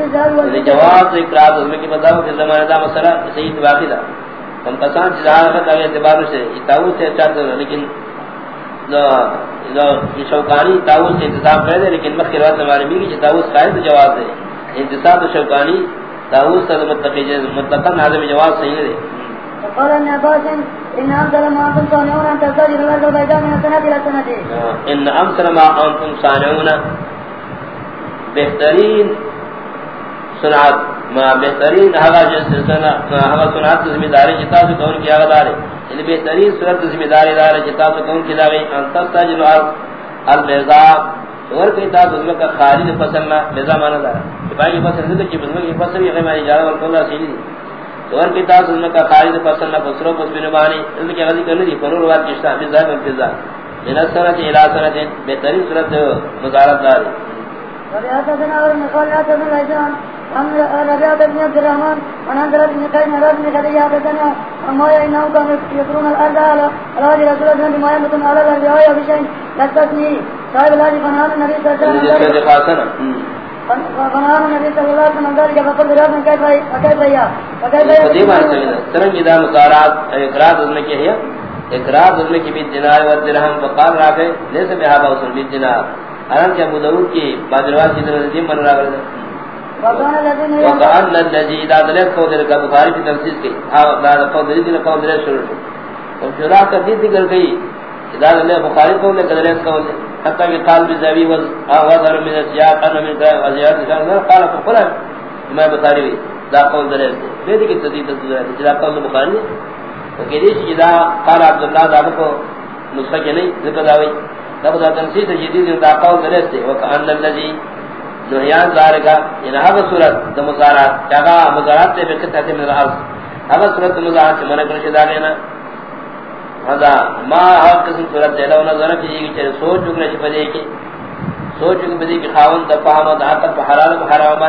یعنی جواب سے اقرار اس میں کی بتاؤ کہ زمانہ دا مسئلہ صحیح واقعی دا ہم پسان جہاں کا اعتبار سے تاؤ سے چاہتے ہیں لیکن شوکانی تاؤ سے انتظام کر دے لیکن مخ کے روایت ہمارے بھی کہ تاؤ قائد جواب دے۔ انتصاب شوکانی تاؤ سے متقی مطلقاً عدم جواب صحیح دے۔ قال ابن عباس ان امثل ما انتم صانعون ان تزدجر الارض بيضاء من السنه الى السنه ان امثل ما انتم صانعون۔ بہترین سنات ما بہترین ہوا جس سنا ہوا سنات ذمہ داری جتا سے کون کیا دار ہے یعنی بہترین صورت ذمہ داری دار جتا سے کون کی دار ہے انت تجل البیضا اور کوئی تا ظلم کا خالد فصل نہ بیضا مانا دار ہے باقی فصل نہیں کہ ظلم کی فصل یہ ہماری جارا اور اللہ سیدھی اور کوئی تا ظلم کا خالد فصل نہ فسرو پس بن بانی ان کی غلطی کرنی تھی فرور وات کی شاہ بیضا اور بیضا من السنه الى سنه بہترین صورت مزارت دار ہے ربيعة بن عمر بن خالد بن الأيسان ربيعة بن عبد الرحمن وننزل بن قيم هذا بن خديجة حدثنا وما إنهم كانوا يذكرون الأرض على الهادي رسول الله بما يمتن على الأرض وهي بشيء لستني صاحب الهادي فنهان النبي صلى الله عليه وسلم فنهان النبي صلى الله عليه وسلم ذلك فقل رب كيف كيف يا فكيف يا سرنج اذا مقارات اقرار ذن کی ہے بھی دینار و درہم وقال کے ابو طرح من وقال الذي اذا دلت کو در کا بخاری کی تفسیر کی ہاں دا کو دلی دل کو در شروع. اور جرا کا دی ذکر گئی اذا دل بخاری کو نے قدر اس کو حتى کہ قال بذوی و اواز من سیاق ان من کا ازیات کا قال فقل ما بخاری دا کو در اس دے کی تدید تدید جرا کو بخاری تو کہ یہ اذا قال عبد الله دا کو نسخہ نہیں ذکر داوی لفظ تنسیس جدید دا قول درستے وکأن اللذی نحیان ذارکا ان حق صورت دا مزارات جاگا مزارات تے بکتہ من الارض حق صورت دا مزارات سے منع شدہ لینا ہدا ما حق قسم صورت دے لو نظر کی جی چلے سوچ چکنے شپدے کی سوچ چکنے شپدے کی خاون دا فہم دا حق حلال و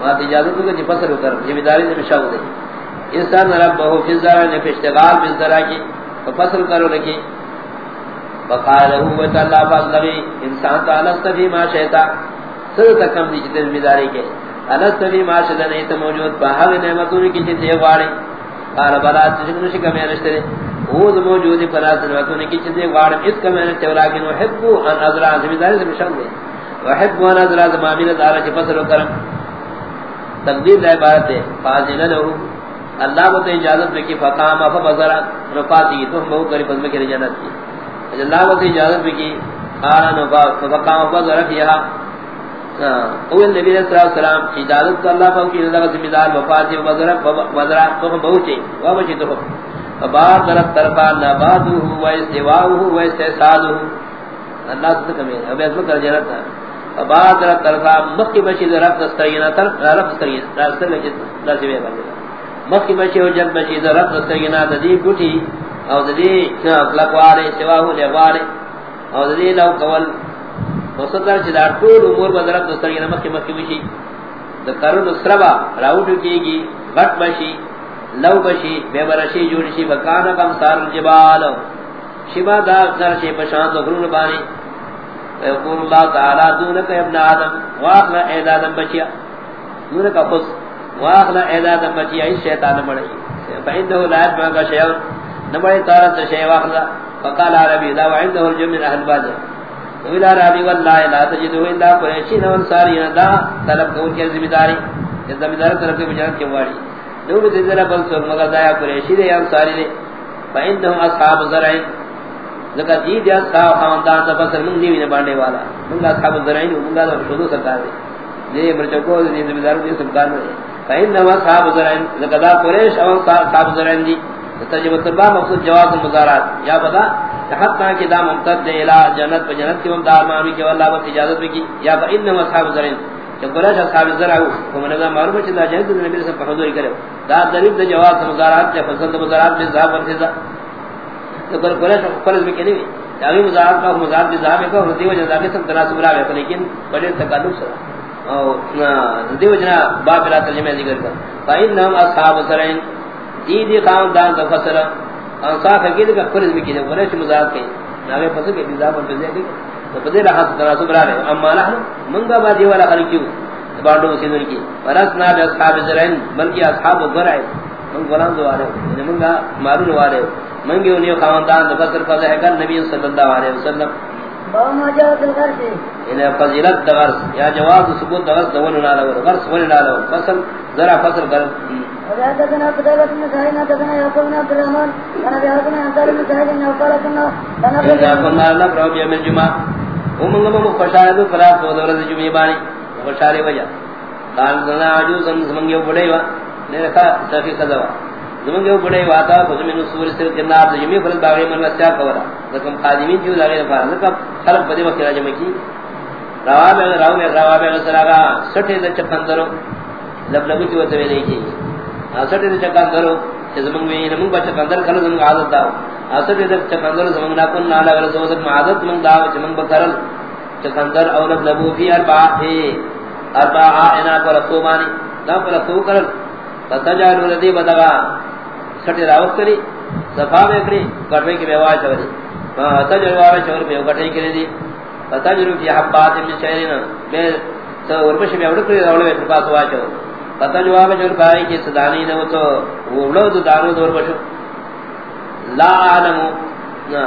بات اجازت کو کہ فصل کر ذمہ داری سے مشاو دے انسان رب بہو فی ذرا نے اشتغال بن ذرا کی فصل کرو لگی وقال هو تعالی فضلی انسان تعالی استفی ما شیتا سر تکم دی ذمہ داری کے۔ انستفی ما شد نہیں تو موجود بہاو نعمتوں کی چیز واڑی قال بلا تشکر شکم نشترے وہ موجود فلاس نعمتوں کی چیز واڑ اس کا میں نے لیکن احب ان ازرا ذمہ داری سے مشاو دے وحب ان ازرا زمامین دارا چ فصل کرم تقدیر ہے بات ہے فاضل لہ اللہ کو تو اجازت دے کہ فقام، فبذر، رفاتی، تو بہت قریب میں کہ جنت کی۔ اچھا، اللہ کو تو اجازت دے کہ قال نو فقام، فبذر فيها او ہاں، نبی صلی اللہ علیہ وسلم اجازت اللہ کو کہ اللہ ذمہ دار وفاتی، فبذر فبذر، تو بہت چے وہ بچی تو بعد طرف طرفا نباده و استواءه و استساده اللہ سے کمی ہے اب اس میں کر جنت ہے بعد رات طرفا مکی بچی در رفت استرینا طرف رفت استرینا راستر لکت لازی بردی مکی بچی ہو جد بچی در رفت استرینا ددی گوٹی او ددی لکوارے سواہو لیوارے او ددی لو کول۔ وصدر چی دار طول امور با در رفت استرینا مکی مکی بچی در کرن اسربا راوٹو کی گی غٹ بچی لو بچی بے برشی جوڑشی بکانا کم سار جبال شبا دا اکثر شی پشاند و غرون بانی۔ ويقول الله تعالى دونك ابن آدم، واخلا اید آدم بچیا۔ دونك خص واخلا اید آدم بچیا اس شیطان مڑی فعنده لا يتبع کا شیعون نمڑی طارت شیع واخلا۔ فقال عربی دا وعنده الجمع اهل باجر ویل عربی والله لا تجده الا قریشی نوان سارینا دا طلب کون کے ذمہ داری ذمہ دار طرف کے بجانت کے واری نو بھی ذرا بل سو مگر دایا قریشی دے ہم ساری نے اصحاب زرعین۔ زکا جی دیا صاحب خاندان تا پسر من نیوی نبانڈے والا. منگا صاحب الزرائن منگا دا شدو سرکار دے دے مرچکو دے زمیدارو دے سرکار دے سمکار میں فإنما صحاب زرعين لقدا قريش او صحاب زرعين دي تجب تبا مقصود جواز المزارات یا بدا حتی کہ دا ممتد دے الہ جنت پہ جنت کی ممدار معنی کہ واللہ وقت اجازت بھی کی. یا فإنما صحاب زرعين کہ قریش اصحاب زرع ہو فمن دا معلوم ہے دا جنت نبی صلی اللہ علیہ وسلم کرے دا دلیل دا جواز مزارات تے فصل مزارات میں ذہب ورتے دا تو قریش فرض بھی کہنی یعنی مزارات کا مزارات بھی ذہب ہے کہ دیو جزا کے سب تناسب رہا ہے، لیکن بڑے تکالف سے ہاں، دیو جنا باب لا ترجمہ ذکر کر۔ فإنهم اصحاب سرین دی دی قام دان دا انصاف حقیقت کا فرض بھی کیے ورش مزاد کے نامے فصل کے نظام پر دے دی تو بدے رہا تناسب رہا ہے۔ اما نحن، منگا با دی والا خلقیو باڈو سینر کی ورسنا اصحاب سرین بلکہ اصحاب برائے من غلام دو والے یعنی منگا مارون والے منگے انہیں خاندان دا فضل ہے کہ نبی صلی اللہ علیہ وسلم۔ انہیں فضیلت دغرس یا جواب ثبوت دغرس دون نالا ور غرس ون نالا ور فصل ذرا فصل کر وجاءتنا بن سعيد حدثنا يعقوب بن عبد الرحمن كان ابي حاتم عن بن سعيد انه قال كنا اذا كنا نقرا بيوم الجمعه ومن لم خشاهد فلا فوزور الجمعه باني خشاري وجه قال لنا عجوز زمن يوم بڑے نے رکھا تاکہ قضا زمن کے بڑے واتا خود میں سور سے کرنا جمی فرض باغی من کیا کورا رقم خادمین جو لگے فار رقم خلق بدی وقت راج میں کی روا میں راو میں روا میں سراغا سٹے دے چکندرو لب لب کی وتے نہیں کی سٹے دے چکندرو زمن یعنی میں نم بچ کندر کل زمن عادت دا سٹے دے چکندرو زمن نہ کن نہ لگا زمن عادت من دا زمن بکرل چکندر اور لب لب فی اربع ہے اربع انا پر رسومانی دا پر رسو کرل. فتجعلوا الذي بدغا سٹی راوت کری، صفا میں کری گٹوی کی بیواز چوری فتجعلوا آوے چور میں گٹوی کری دی۔ فتجعلوا فی حبات من شہرین میں تو ورمش میں اوڑ کری راوڑ میں پاس ہوا چور۔ فتجعلوا آوے چور پائی کی صدانی نے تو اوڑو تو دانو دور بشو لا عالمو نا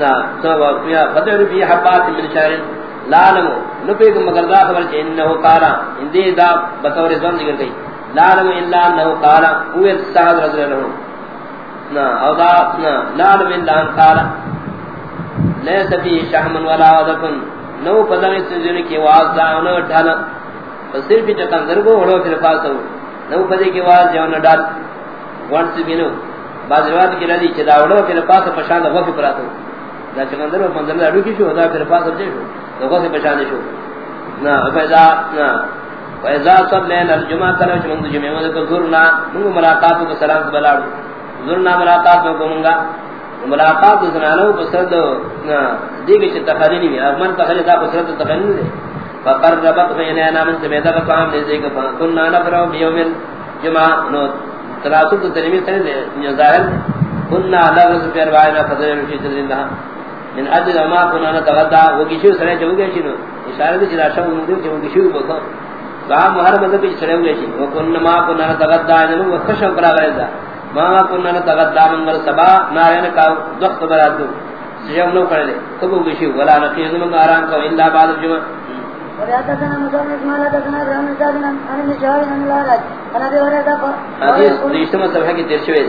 نا، تو فتجعلوا فی حبات من شہرین۔ لا عالمو نپیگ مگر دا خبر چھ انہو قالا۔ اندی دا بطور زن ذکر گئی لا علم الا انه قال، هو السعد رضي الله عنه. نا، او دا، نا، لا علم الا ان قال ليس فيه شحم ولا وذق. نو پدم سجن کی واز دا نو ڈالا صرف چکن درگو ہڑو پھر فاسو نو پدے کی واز جو نہ ڈال وان سے بینو. بعض روایت کی ردی چدا ہڑو پھر پاس پشان ہو کے پراتو دا چکن درو پندر اڑو کی شو، دا پھر پاس ہو جے شو تو کو پشان شو. نا فیضا، نا فاذا صلينا الجمعه كانوا من الجمعه وذكرنا من ملاقات والسلام بلاڑ زرنا ملاقات کو منگا ملاقات سنانو بسرد دیگه چ تخرینی ہے من تخری دا بسرد تخرینی ہے فقربت بیننا من سمیدا کام دے دے کہ كنا نفرو بيوم الجمعه نو تراسل تلمی سے ظاہر كنا لغز في اربعنا فضل في تدرینها من اجل ما كنا نتغدى وگیشو سرے جو گیشو اشارہ دی چلا شو مودو کہ وگیشو بکا کہا مہر مدد کی چڑے ہوئے تھی وہ کن ما کن نہ تغدا نے وہ خوش ہو کر گئے تھا ما کن نہ تغدا من مر سبا نارین کا وقت برات دو سجم نو کرے تو وہ گشی ولا نقی من آرام کو الا بعد الجمعہ کی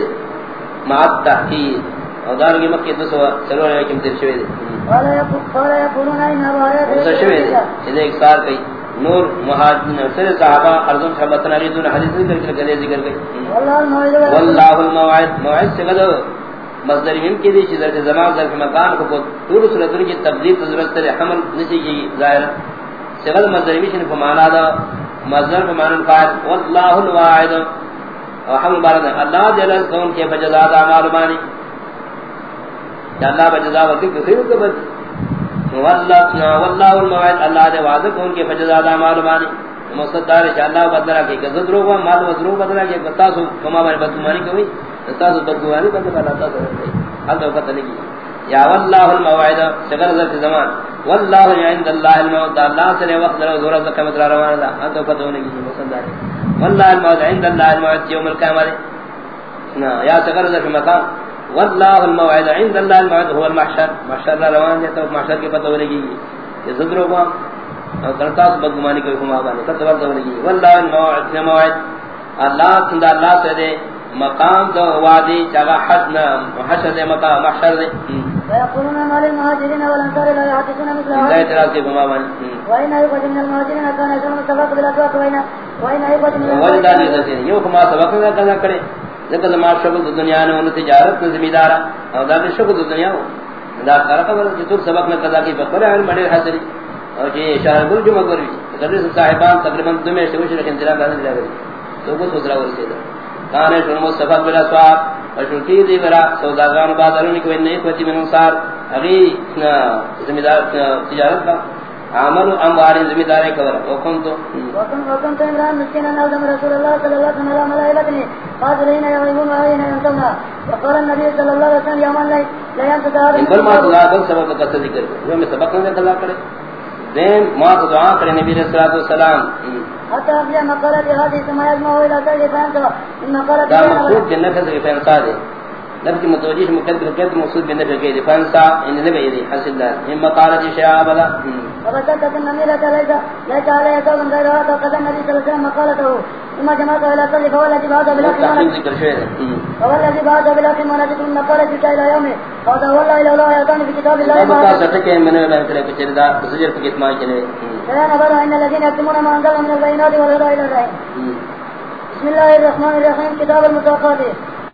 مع التحقیق اور دار کی تو سوا چلو ہے کہ ترشوے دے۔ ولا يقول يقولون ان ابو هريره ترشوے دے۔ یہ ایک سار کئی نور مہاجرین اکثر صحابہ ارضم صحابت نبی دون حدیث ذکر کر کے ذکر کر والله الموعد موعد سے غدو مصدر من کی دی چیز ہے زمان ظرف مکان کو طول صورت کی تبدیل ضرورت ہے حمل نسی کی ظاہر۔ سغد مصدر من کو معنی دا۔ مصدر کو معنی فاعل والله الواعد وحمل بارد اللہ جل کون کے فجزا اعمال بانی اللہ بجزا وقت خیر کو بد والله والله الموعد الله دے وعدہ کون کے فجزا معلومانی مصدر ہے اللہ بدلا کہ ذرو کو مال وذرو بدلا کے بتا سو کما بار بدمانی کوئی بتا سو بدمانی بدلا لاتا تو حل تو پتہ نہیں۔ یا والله الموعد، شغل ذات زمان۔ والله عند الله الموت الله سے وقت لو ذرا کا مطلب روان دا۔ حل تو پتہ نہیں مصدر والله الموعد، عند الله الموت يوم القيامه نا، یا شغل ذات مکان والله الموعد عند الله الموعد هو المحشر. محشر لا روان ہے تو محشر کے پتہ ہونے کی یہ ذکر ہوا اور کرتا اس بدگمانی کو ہوا بانے پتہ ہونے کی والله الموعد الموعد اللہ سند اللہ سے دے مقام تو وادی جگہ حسن محشر دے مقام محشر دے. ويقولون ما للمهاجرين والانصار لا يحدثون مثل هذا لا اعتراض کے ہوا بانے وإن يقدم المهاجرين كان يسلم السباق بالأسواق وإن وإن عيبة من وجہ داری دسین یو کما سبق نہ ذکر ما شغل دنیا نے ان تجارت نے زمیدارا اور دا شغل دنیا ہو دا کار خبر کہ تو سبق نہ قضا کی بکر ہے بڑے حاضر اور یہ شہر گل جو مگر تدریس صاحبان تقریباً دو میں سے وش رکھن دلا کرنے لگے تو کو سوچ رہا ورسے کانے شنو مصطفی بلا سواب. اور کی دی برا سوداگان بازاروں کو نہیں پتی من انصار ابھی زمیدار تجارت کا عمل اموال زمیدار کور حکم تو وكن وكن تمران مسكين ان رسول الله صلى الله عليه وسلم لا يلقني قال لين يومون وين ينتمنا وقال النبي صلى الله عليه وسلم يوم لا ينتهى ان بل ما تو ذات سبب کا ذکر وہ میں سبق نہ کلا کرے. دین ما تو دعا کرے نبی علیہ الصلوۃ والسلام. حتى قبل مقالة هذه سما يجمع الى كل فانت ان مقالة دا مقصود جنت کے فیصلہ دے لفظ متوجہ مقدر کہتے مقصود بن نبی کے دفان سا ان نبی دی حاصل دا. ہم مقالہ شعاب لا ان النميرة ليس ليس عليها ثوب غيرها فقد النبي صلى الله عليه وسلم مقالته ثم جمعت الى كل فهو الذي بعد بلا شوئے فهو الذي بعد بلا كمان ذكر مقالة الى يومه هذا والله الى الله يعطاني في كتاب الله کا سٹکے میں. نے بیان کرے کہ چردا سجر کی اتمام چلے بيان بر ان الذين يكتمون ما انزل من البينات والهدى الى الرحيم بسم الله الرحمن الرحيم كتاب المتوقات